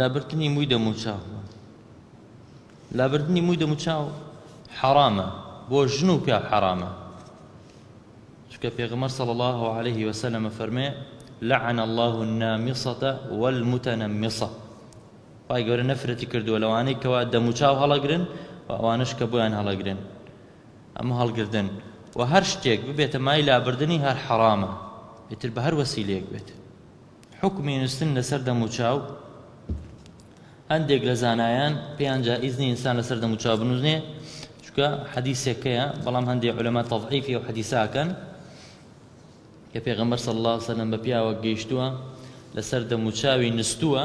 لابردنی موی دەموچاو لابردنی موی دەموچاو حەرامە بۆ ژن و پیاو حەرامە چکە پێغمەر صلى الله عليه وسلم فەرمێ لعن الله النامصة والمتنمصة پای گەورە نەفرەتی کردووە لەوانەی کەوا دەموچاو هەڵەگرن و ئەوانش کە بۆیان هەڵەگرن ئەمە هەڵگردن و هەر شتێک ببێتە مای لابردنی هەر حەرامە ئیتر بە هەر وەسیلەیەک بێت حوکمی نووستن لەسەر دەموچاو هەندێک لە زانایان پێیان جائیز نیە ئینسان لەسەر دەموچاو بنووزنێ چکە حەدیسێکەیە بەڵام هەندێک علەما تەضعیفی و حەدیساکەن کە پێغەمبەر صلی الله عليه وسلم بە پیاوە گەیشتووە لەسەر دەموچاوی نستووە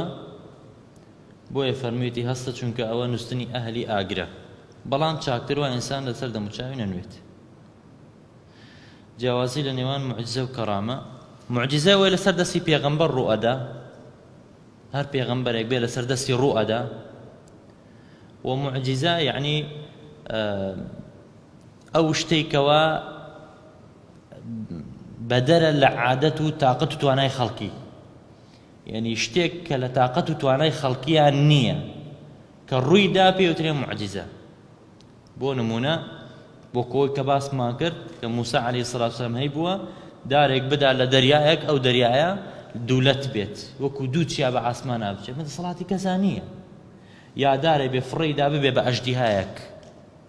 بۆیە فەرموویەتی هەستە چونکە ئەوە نووسنی ئەهلی ئاگرە بەڵام چاکتر وە ئینسان لەسەر دەموچاوی نەنوێت جیاوازی لە نێوان معجزە و کەڕامە معجزە وێ لەسەر دەستی پێغەمبەر ڕوو ئەدا هەر پێغەمبەرێک بێ لەسەر دەستی ڕوو ئەدا و معجزە یعنی ئەو شتێکەوە بەدەرە لە عادەت و تااقەت و توانای خەڵکی یعنی شتێک کە لە تااقەت و توانای خەڵکیان نییە کە ڕوویدا پێوترێ معجززە بۆ نمونە بۆ کۆی کە باسمان کرد کە موسا عەلی سراسەم هەی بووە دارێک بدا لە دەریایەک ئەو دەریایە دوولەت بێت وەکو دوو چیا بە ئاسمان نابچێت من دەسەڵاتی کەسا نییە یادارێ بێ فڕیدا ببێ بە ئەژدیهایەک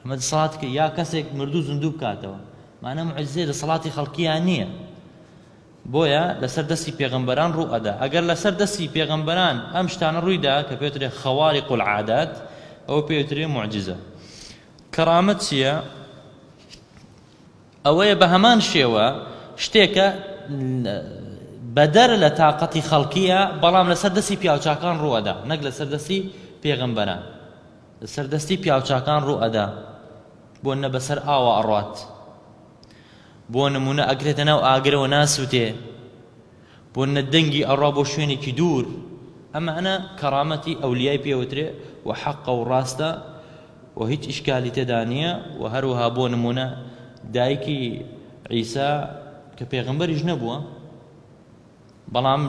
ئەمە دەسەڵات کە یا کەسێک مردوو زندوو بکاتەوە مانە معجزەیە دەسەڵاتی خەڵکیان نییە بۆیە لەسەر دەستی پێغەمبەران ڕوو ئەدا ئەگەر لەسەر دەستی پێغەمبەران ئەم شتانە ڕووی دا کە پێوترێ خەواریق العادات ئەوە پێوترێ معجزە کەرامەت چییە ئەوەیە بە هەمان شێوە شتێکە بەدەر لە تااقەتی خەڵکیە بەڵام لەسەر دەستی پیاوچکان ڕوەدا نەک لەسەر دەستی پێغمبەران لەسەر دەستی پیاوچکان ڕوو ئەدا بۆ نە بەسەر ئاوا ئەڕات بۆ نموونە ئەکرێتە ناو ئاگرەوە ناسووتێ، بۆ نە دەنگی ئەڕا بۆ شوێنێکی دوور، ئەمانە کەڕامەتی ئەولیای پێ وترێ و حەقە و ڕاستە و هیچ ئیشکالی تێدا نییە و هەروەها بۆ نموونە دایکی عیسا کە پێغەمبەریش نەبووە، بەڵام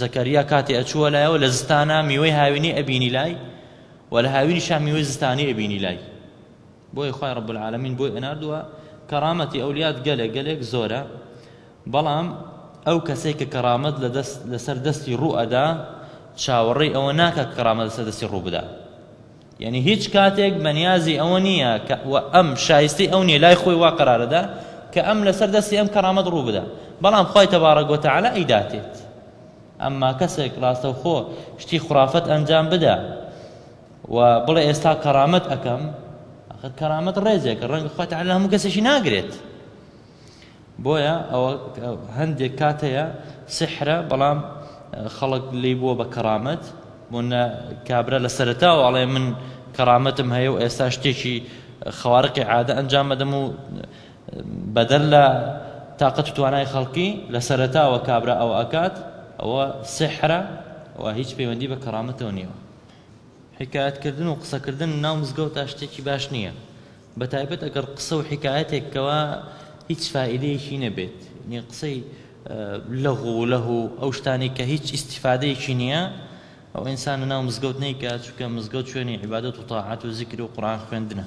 زەکەریا کاتێ ئەچووە لایەوە لە زستانە میوەی هاوینی ئەبینی لای و لە هاوینیشا میوەی زستانی ئەبینی لای بۆی خی ڕب العالمین بۆی ئەناردووە کەڕامەتی ئەولیات گەلێک گەلێک زۆرە بەڵام ئەو کەسێک کە کەڕامەت لەسەر دەستی ڕوو ئەدا چاوەڕێی ئەوە ناکە کەڕامە لەسەر دەستی ڕوو بدا یەنی هیچ کاتێک بەنیازی ئەوە نییە کە وە ئەم شایستەی ئەو نیە لای خۆی وا قەرارەدا کە ئەم لەسەر دەستی ئەم کەڕامەت ڕوو بدا بەڵام خی تەبارە گۆتەعالا ئەیداتێت ئەمما کەسێک ڕاستەوخۆ شتی خرافەت ئەنجام بدا و بڵێ ئێستا کەرامەت ئەەکەم کەرامەت ڕێزێکە ڕەنگ خۆتە لە هەموو کەسێکی ناگرێت بۆیە ئەوە هەندێک کات هەیە سحرە بەڵام خەڵک لی بووە بە کەڕامەت بۆنە کابرا لە سەرتاوە ئەڵێ من کەڕامەتم هەیە و ئێستا شتێکی خەوارقی عادە ئەنجام بدەم و بەدەر لە تااقەت توانای خەڵکی لە سەرتاوە کابرا ئەو ئەکات ئەوە سحرە و هیچ پەیوەندی بە کەڕامەتەوە نییە حکایەتکردن و قسەکردن ناو مزگەوت تا شتێکی باش نییە بە تایبەت ئەگەڕ قسە و حیکایەتێک کەوا هیچ فائیدەیەکی نەبێت یعنی قسەی لەغو و لەهو ئەو شتانەی کە هیچ ئیستیفادەیەکی نییە ئەو ئینسان لە ناو مزگەوت نیکە چونکە مزگەوت شوێنی عیبادەت و تاعات و زیکر و قورئان خوێندنە